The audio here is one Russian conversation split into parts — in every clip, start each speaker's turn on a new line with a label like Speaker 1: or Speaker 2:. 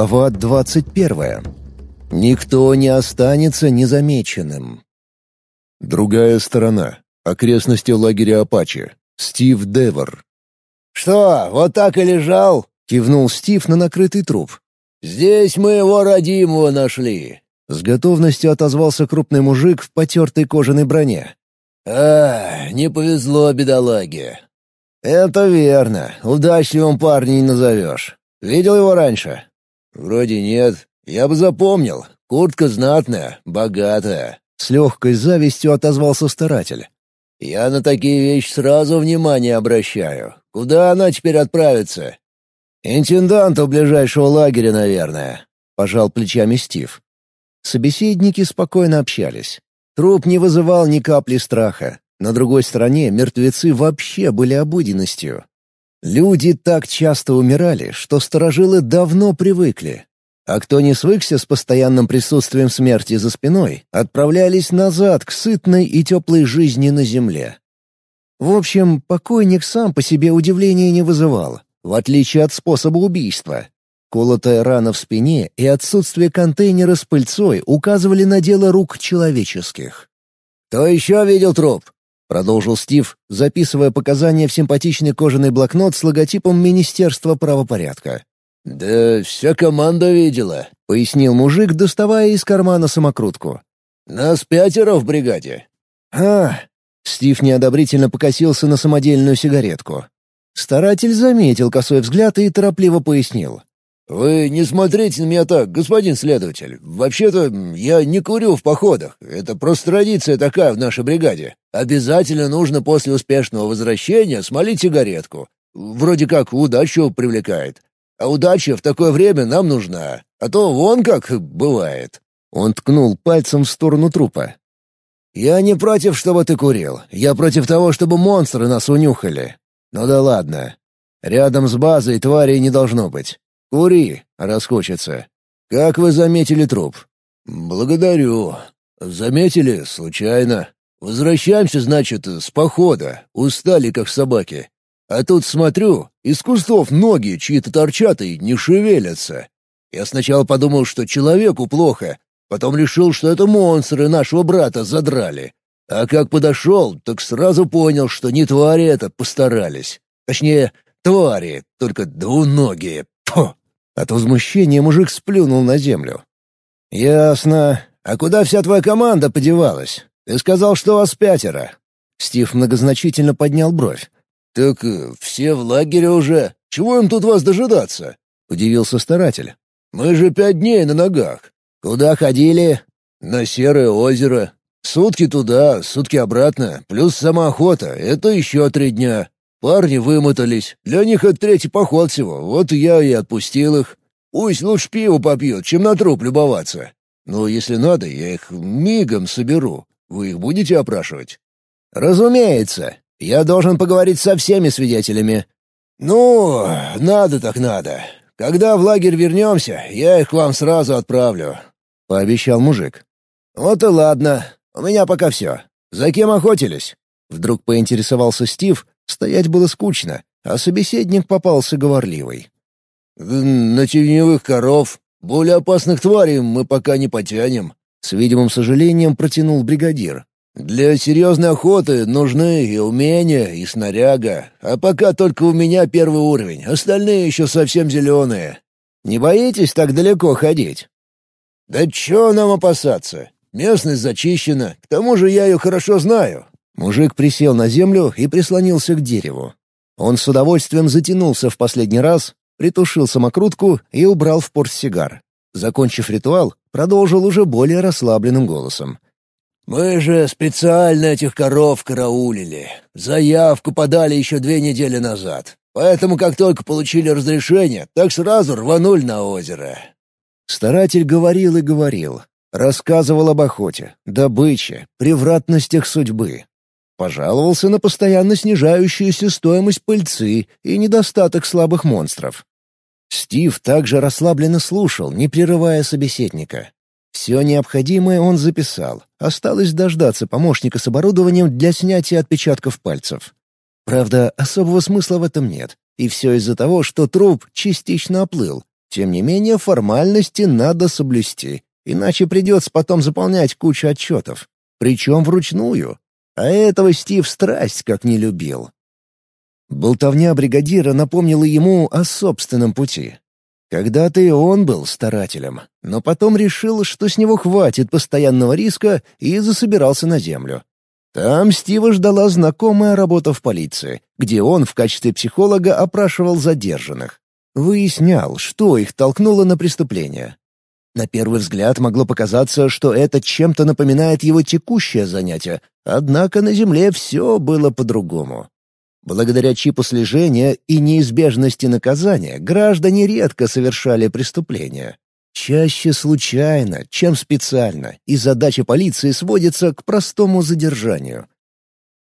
Speaker 1: Глава двадцать первая. Никто не останется незамеченным. Другая сторона. Окрестности лагеря Апачи. Стив Девор.
Speaker 2: «Что, вот так и лежал?»
Speaker 1: — кивнул Стив на накрытый труп.
Speaker 2: «Здесь мы его родимого нашли».
Speaker 1: С готовностью отозвался крупный мужик в потертой кожаной броне.
Speaker 2: «А, не повезло бедолаге».
Speaker 1: «Это верно. Удачливым парня не назовешь. Видел его раньше?»
Speaker 2: «Вроде нет. Я бы запомнил. Куртка знатная, богатая».
Speaker 1: С легкой завистью отозвался старатель.
Speaker 2: «Я на такие вещи сразу внимание обращаю. Куда она теперь отправится?»
Speaker 1: «Интенданту ближайшего лагеря, наверное», — пожал плечами Стив. Собеседники спокойно общались. Труп не вызывал ни капли страха. На другой стороне мертвецы вообще были обыденностью. Люди так часто умирали, что сторожилы давно привыкли. А кто не свыкся с постоянным присутствием смерти за спиной, отправлялись назад к сытной и теплой жизни на земле. В общем, покойник сам по себе удивления не вызывал, в отличие от способа убийства. Колотая рана в спине и отсутствие контейнера с пыльцой указывали на дело рук человеческих.
Speaker 2: «Кто еще видел труп?»
Speaker 1: Продолжил Стив, записывая показания в симпатичный кожаный блокнот с логотипом Министерства правопорядка.
Speaker 2: «Да вся команда видела», —
Speaker 1: пояснил мужик, доставая из кармана самокрутку.
Speaker 2: «Нас пятеро в бригаде».
Speaker 1: «А!» — Стив неодобрительно покосился на самодельную сигаретку. Старатель заметил косой взгляд и торопливо пояснил.
Speaker 2: «Вы не смотрите на меня так, господин следователь. Вообще-то я не курю в походах. Это просто традиция такая в нашей бригаде. Обязательно нужно после успешного возвращения смолить сигаретку. Вроде как удачу привлекает. А удача в такое время нам нужна. А то вон как бывает».
Speaker 1: Он ткнул пальцем в сторону трупа.
Speaker 2: «Я не против, чтобы ты курил. Я против того, чтобы монстры нас унюхали. Ну да ладно. Рядом с базой тварей не должно быть. Кури, раз хочется. Как вы заметили труп? Благодарю. Заметили? Случайно. Возвращаемся, значит, с похода. Устали, как собаки. А тут смотрю, из кустов ноги чьи-то торчат и не шевелятся. Я сначала подумал, что человеку плохо, потом решил, что это монстры нашего брата задрали. А как подошел, так сразу понял, что не твари это постарались. Точнее, твари, только двуногие. Фу! От возмущения мужик сплюнул на землю. «Ясно. А куда вся твоя команда подевалась? Ты сказал, что вас пятеро».
Speaker 1: Стив многозначительно поднял бровь.
Speaker 2: «Так э, все в лагере уже. Чего им тут вас дожидаться?» — удивился старатель. «Мы же пять дней на ногах. Куда ходили?» «На Серое озеро. Сутки туда, сутки обратно, плюс сама охота — это еще три дня. Парни вымотались. Для них это третий поход всего. Вот я и отпустил их. Пусть лучше пиво попьют, чем на труп любоваться. Но если надо, я их мигом соберу. Вы их будете опрашивать?» «Разумеется. Я должен поговорить со всеми свидетелями». «Ну, надо так надо. Когда в лагерь вернемся, я их к вам сразу отправлю», — пообещал мужик. «Вот и ладно. У меня пока все. За кем охотились?» Вдруг поинтересовался Стив, Стоять было скучно, а собеседник попался говорливый. «На теневых коров. Более опасных тварей мы пока не потянем», — с видимым сожалением протянул бригадир. «Для серьезной охоты нужны и умения, и снаряга, а пока только у меня первый уровень, остальные еще совсем зеленые. Не боитесь так далеко ходить?» «Да чего нам опасаться? Местность зачищена, к тому же я ее хорошо знаю. Мужик присел на землю и прислонился к дереву. Он с удовольствием затянулся в последний раз, притушил самокрутку и убрал в портсигар. Закончив ритуал, продолжил уже более расслабленным голосом. «Мы же специально этих коров караулили. Заявку подали еще две недели назад. Поэтому, как только получили разрешение, так сразу рванули на озеро». Старатель говорил и говорил. Рассказывал об охоте, добыче, превратностях судьбы, Пожаловался на постоянно снижающуюся стоимость пыльцы и недостаток слабых монстров. Стив также расслабленно слушал, не прерывая собеседника. Все необходимое он записал. Осталось дождаться помощника с оборудованием для снятия отпечатков пальцев. Правда, особого смысла в этом нет. И все из-за того, что труп частично оплыл.
Speaker 1: Тем не менее, формальности надо соблюсти, иначе придется потом заполнять кучу отчетов. Причем вручную. А этого Стив страсть как не любил. Болтовня бригадира напомнила ему о собственном пути. Когда-то и он был старателем, но потом решил, что с него хватит постоянного риска и засобирался на землю. Там Стива ждала знакомая работа в полиции, где он в качестве психолога опрашивал задержанных. Выяснял, что их толкнуло на преступление. На первый взгляд могло показаться, что это чем-то напоминает его текущее занятие, однако на Земле все было по-другому. Благодаря чипу слежения и неизбежности наказания граждане редко совершали преступления. Чаще случайно, чем специально, и задача полиции сводится к простому задержанию.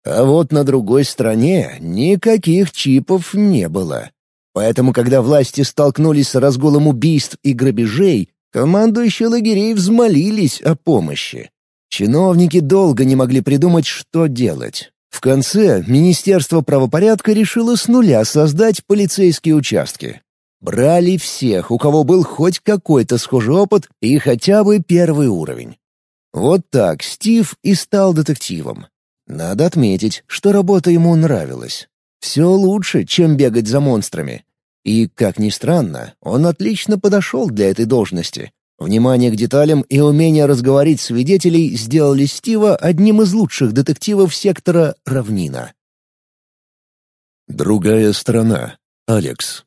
Speaker 1: А вот на другой стороне никаких чипов не было. Поэтому, когда власти столкнулись с разгулом убийств и грабежей, командующие лагерей взмолились о помощи. Чиновники долго не могли придумать, что делать. В конце Министерство правопорядка решило с нуля создать полицейские участки. Брали всех, у кого был хоть какой-то схожий опыт и хотя бы первый уровень. Вот так Стив и стал детективом. Надо отметить, что работа ему нравилась. Все лучше, чем бегать за монстрами. И, как ни странно, он отлично подошел для этой должности. Внимание к деталям и умение разговорить свидетелей сделали Стива одним из лучших детективов сектора «Равнина».
Speaker 2: Другая сторона. Алекс.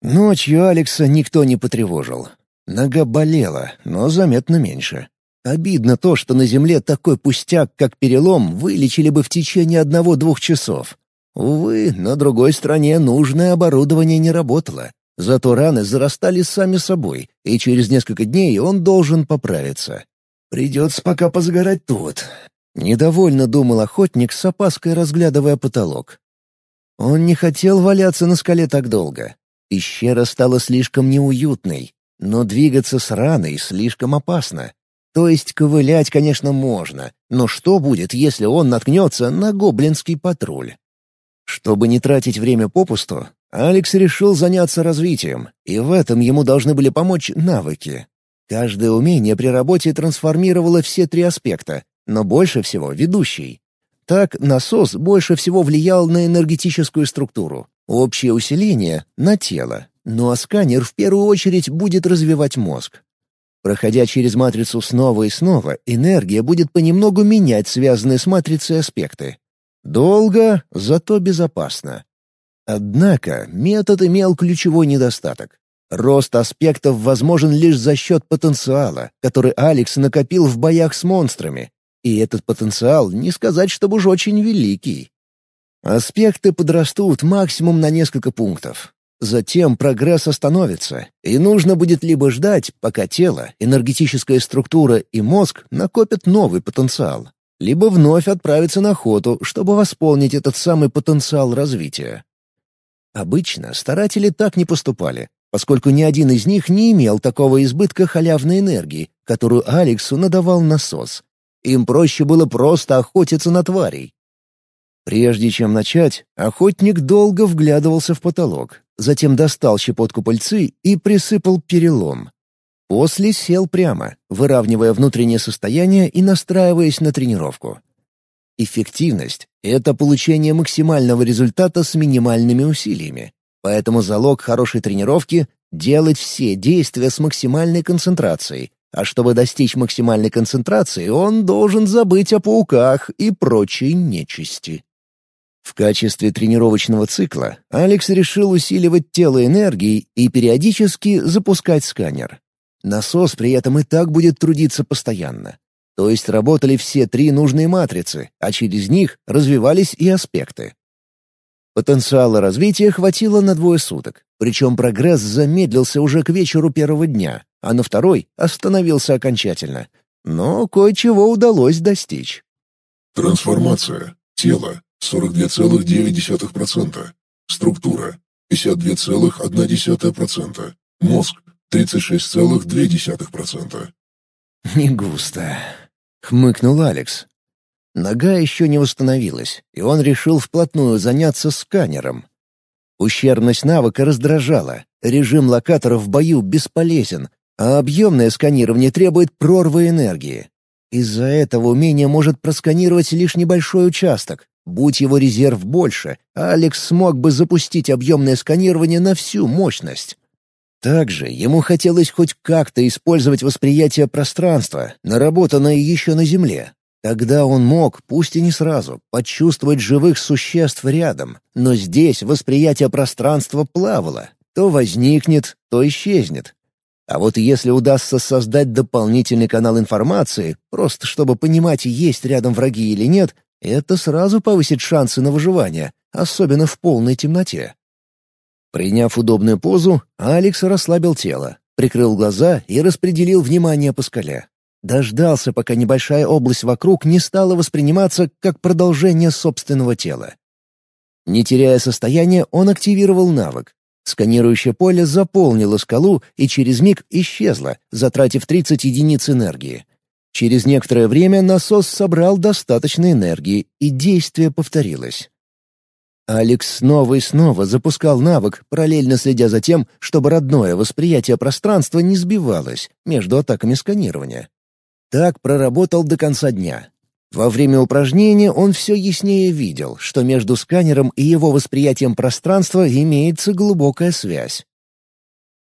Speaker 1: Ночью Алекса никто не потревожил. Нога болела, но заметно меньше. Обидно то, что на земле такой пустяк, как перелом, вылечили бы в течение одного-двух часов. Увы, на другой стороне нужное оборудование не работало. Зато раны зарастали сами собой, и через несколько дней он должен поправиться. «Придется пока позагорать тут», — недовольно думал охотник, с опаской разглядывая потолок. Он не хотел валяться на скале так долго. Пещера стала слишком неуютной, но двигаться с раной слишком опасно. То есть ковылять, конечно, можно, но что будет, если он наткнется на гоблинский патруль? Чтобы не тратить время попусту, Алекс решил заняться развитием, и в этом ему должны были помочь навыки. Каждое умение при работе трансформировало все три аспекта, но больше всего — ведущий. Так насос больше всего влиял на энергетическую структуру, общее усиление — на тело, ну а сканер в первую очередь будет развивать мозг. Проходя через матрицу снова и снова, энергия будет понемногу менять связанные с матрицей аспекты. Долго, зато безопасно. Однако метод имел ключевой недостаток. Рост аспектов возможен лишь за счет потенциала, который Алекс накопил в боях с монстрами. И этот потенциал не сказать, чтобы уж очень великий. Аспекты подрастут максимум на несколько пунктов. Затем прогресс остановится, и нужно будет либо ждать, пока тело, энергетическая структура и мозг накопят новый потенциал, либо вновь отправиться на охоту, чтобы восполнить этот самый потенциал развития. Обычно старатели так не поступали, поскольку ни один из них не имел такого избытка халявной энергии, которую Алексу надавал насос. Им проще было просто охотиться на тварей. Прежде чем начать, охотник долго вглядывался в потолок, затем достал щепотку пыльцы и присыпал перелом. После сел прямо, выравнивая внутреннее состояние и настраиваясь на тренировку. Эффективность — это получение максимального результата с минимальными усилиями. Поэтому залог хорошей тренировки — делать все действия с максимальной концентрацией, а чтобы достичь максимальной концентрации, он должен забыть о пауках и прочей нечисти. В качестве тренировочного цикла Алекс решил усиливать тело энергией и периодически запускать сканер. Насос при этом и так будет трудиться постоянно. То есть работали все три нужные матрицы, а через них развивались и аспекты. Потенциала развития хватило на двое суток, причем прогресс замедлился уже к вечеру первого дня, а на второй остановился окончательно. Но кое-чего удалось достичь.
Speaker 3: Трансформация. Тело. 42,9%. Структура. 52,1%. Мозг. 36,2%.
Speaker 1: Не густо. — хмыкнул Алекс. Нога еще не восстановилась, и он решил вплотную заняться сканером. Ущербность навыка раздражала, Режим локатора в бою бесполезен, а объемное сканирование требует прорвы энергии. Из-за этого умение может просканировать лишь небольшой участок. Будь его резерв больше, Алекс смог бы запустить объемное сканирование на всю мощность. Также ему хотелось хоть как-то использовать восприятие пространства, наработанное еще на Земле. Тогда он мог, пусть и не сразу, почувствовать живых существ рядом, но здесь восприятие пространства плавало. То возникнет, то исчезнет. А вот если удастся создать дополнительный канал информации, просто чтобы понимать, есть рядом враги или нет, это сразу повысит шансы на выживание, особенно в полной темноте. Приняв удобную позу, Алекс расслабил тело, прикрыл глаза и распределил внимание по скале. Дождался, пока небольшая область вокруг не стала восприниматься как продолжение собственного тела. Не теряя состояния, он активировал навык. Сканирующее поле заполнило скалу и через миг исчезло, затратив 30 единиц энергии. Через некоторое время насос собрал достаточно энергии, и действие повторилось. Алекс снова и снова запускал навык, параллельно следя за тем, чтобы родное восприятие пространства не сбивалось между атаками сканирования. Так проработал до конца дня. Во время упражнения он все яснее видел, что между сканером и его восприятием пространства имеется глубокая связь.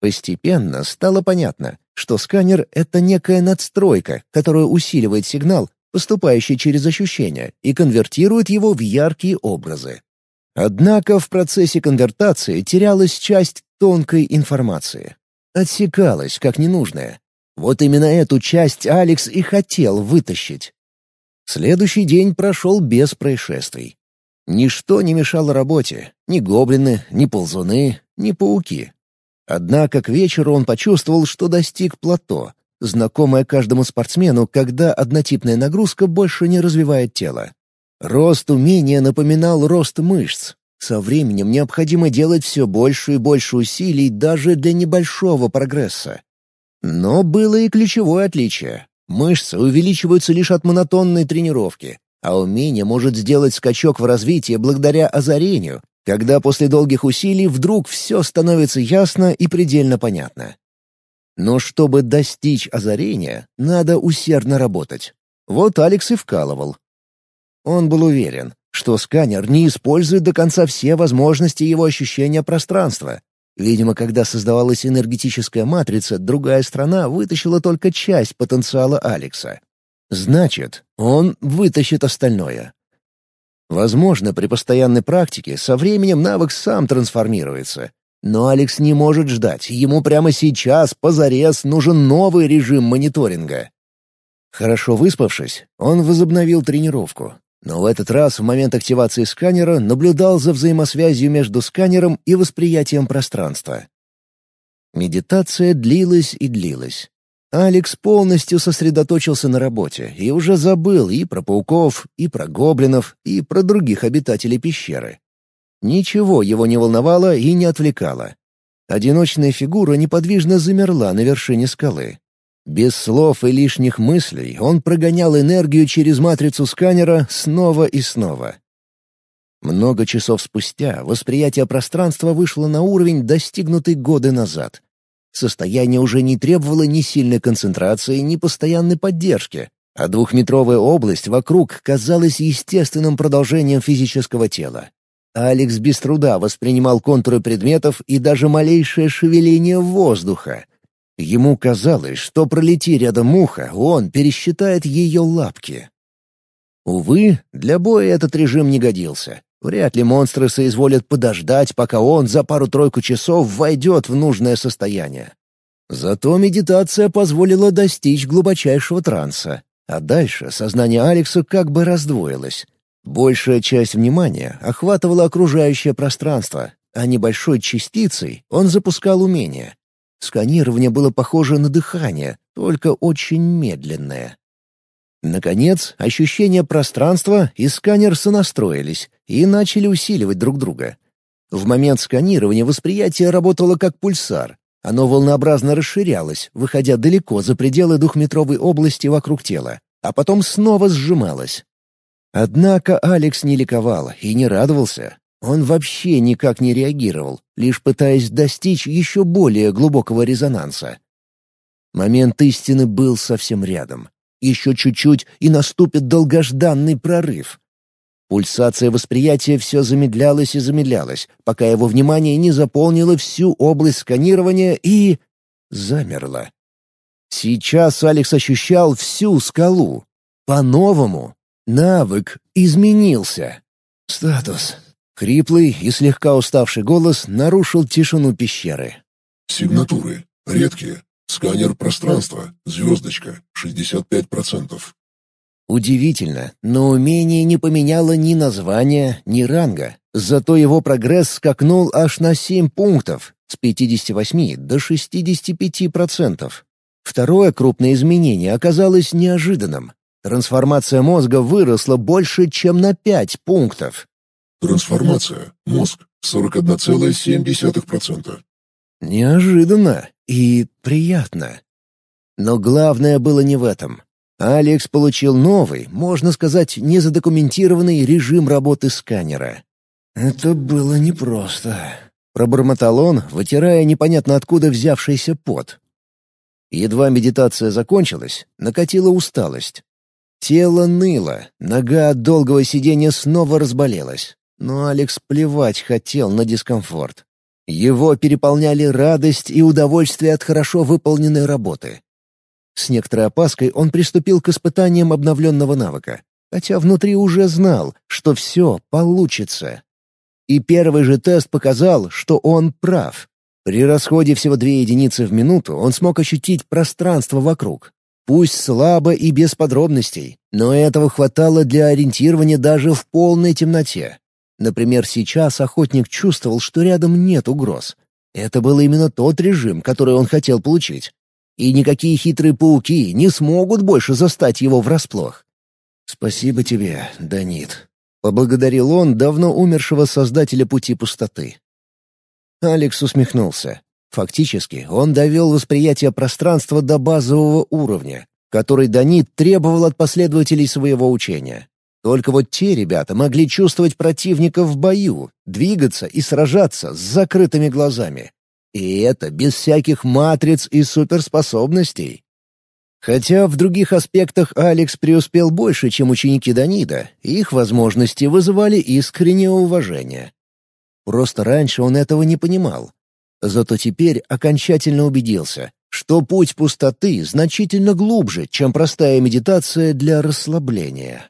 Speaker 1: Постепенно стало понятно, что сканер — это некая надстройка, которая усиливает сигнал, поступающий через ощущения, и конвертирует его в яркие образы. Однако в процессе конвертации терялась часть тонкой информации. Отсекалась как ненужная. Вот именно эту часть Алекс и хотел вытащить. Следующий день прошел без происшествий. Ничто не мешало работе. Ни гоблины, ни ползуны, ни пауки. Однако к вечеру он почувствовал, что достиг плато, знакомое каждому спортсмену, когда однотипная нагрузка больше не развивает тело. Рост умения напоминал рост мышц. Со временем необходимо делать все больше и больше усилий даже для небольшого прогресса. Но было и ключевое отличие. Мышцы увеличиваются лишь от монотонной тренировки, а умение может сделать скачок в развитии благодаря озарению, когда после долгих усилий вдруг все становится ясно и предельно понятно. Но чтобы достичь озарения, надо усердно работать. Вот Алекс и вкалывал. Он был уверен, что сканер не использует до конца все возможности его ощущения пространства. Видимо, когда создавалась энергетическая матрица, другая страна вытащила только часть потенциала Алекса. Значит, он вытащит остальное. Возможно, при постоянной практике со временем навык сам трансформируется. Но Алекс не может ждать, ему прямо сейчас, позарез, нужен новый режим мониторинга. Хорошо выспавшись, он возобновил тренировку. Но в этот раз в момент активации сканера наблюдал за взаимосвязью между сканером и восприятием пространства. Медитация длилась и длилась. Алекс полностью сосредоточился на работе и уже забыл и про пауков, и про гоблинов, и про других обитателей пещеры. Ничего его не волновало и не отвлекало. Одиночная фигура неподвижно замерла на вершине скалы. Без слов и лишних мыслей он прогонял энергию через матрицу сканера снова и снова. Много часов спустя восприятие пространства вышло на уровень, достигнутый годы назад. Состояние уже не требовало ни сильной концентрации, ни постоянной поддержки, а двухметровая область вокруг казалась естественным продолжением физического тела. Алекс без труда воспринимал контуры предметов и даже малейшее шевеление воздуха. Ему казалось, что пролети рядом муха, он пересчитает ее лапки. Увы, для боя этот режим не годился. Вряд ли монстры соизволят подождать, пока он за пару-тройку часов войдет в нужное состояние. Зато медитация позволила достичь глубочайшего транса, а дальше сознание Алекса как бы раздвоилось. Большая часть внимания охватывала окружающее пространство, а небольшой частицей он запускал умение. Сканирование было похоже на дыхание, только очень медленное. Наконец, ощущение пространства и сканер сонастроились и начали усиливать друг друга. В момент сканирования восприятие работало как пульсар. Оно волнообразно расширялось, выходя далеко за пределы двухметровой области вокруг тела, а потом снова сжималось. Однако Алекс не ликовал и не радовался. Он вообще никак не реагировал, лишь пытаясь достичь еще более глубокого резонанса. Момент истины был совсем рядом. Еще чуть-чуть, и наступит долгожданный прорыв. Пульсация восприятия все замедлялась и замедлялась, пока его внимание не заполнило всю область сканирования и... замерло. Сейчас Алекс ощущал всю скалу. По-новому. Навык изменился. «Статус». Хриплый и слегка уставший голос нарушил тишину пещеры.
Speaker 3: «Сигнатуры. Редкие. Сканер пространства. Звездочка. 65%.
Speaker 1: Удивительно, но умение не поменяло ни названия, ни ранга. Зато его прогресс скакнул аж на 7 пунктов, с 58 до 65%. Второе крупное изменение оказалось неожиданным. Трансформация мозга выросла больше, чем на 5 пунктов.
Speaker 3: Трансформация. Мозг. 41,7%.
Speaker 1: Неожиданно и приятно. Но главное было не в этом. Алекс получил новый, можно сказать, незадокументированный режим работы сканера. «Это было непросто», — пробормотал он, вытирая непонятно откуда взявшийся пот. Едва медитация закончилась, накатила усталость. Тело ныло, нога от долгого сидения снова разболелась. Но Алекс плевать хотел на дискомфорт. Его переполняли радость и удовольствие от хорошо выполненной работы. С некоторой опаской он приступил к испытаниям обновленного навыка, хотя внутри уже знал, что все получится. И первый же тест показал, что он прав. При расходе всего две единицы в минуту он смог ощутить пространство вокруг. Пусть слабо и без подробностей, но этого хватало для ориентирования даже в полной темноте. Например, сейчас охотник чувствовал, что рядом нет угроз. Это был именно тот режим, который он хотел получить и никакие хитрые пауки не смогут больше застать его врасплох. «Спасибо тебе, Данит», — поблагодарил он давно умершего создателя пути пустоты. Алекс усмехнулся. Фактически, он довел восприятие пространства до базового уровня, который Данит требовал от последователей своего учения. Только вот те ребята могли чувствовать противника в бою, двигаться и сражаться с закрытыми глазами. И это без всяких матриц и суперспособностей. Хотя в других аспектах Алекс преуспел больше, чем ученики Данида, их возможности вызывали искреннее уважение. Просто раньше он этого не понимал. Зато теперь окончательно убедился, что путь пустоты значительно глубже, чем простая медитация для расслабления.